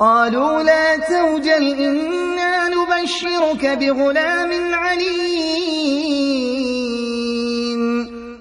قالوا لا توجل إنا نبشرك بغلام عليم.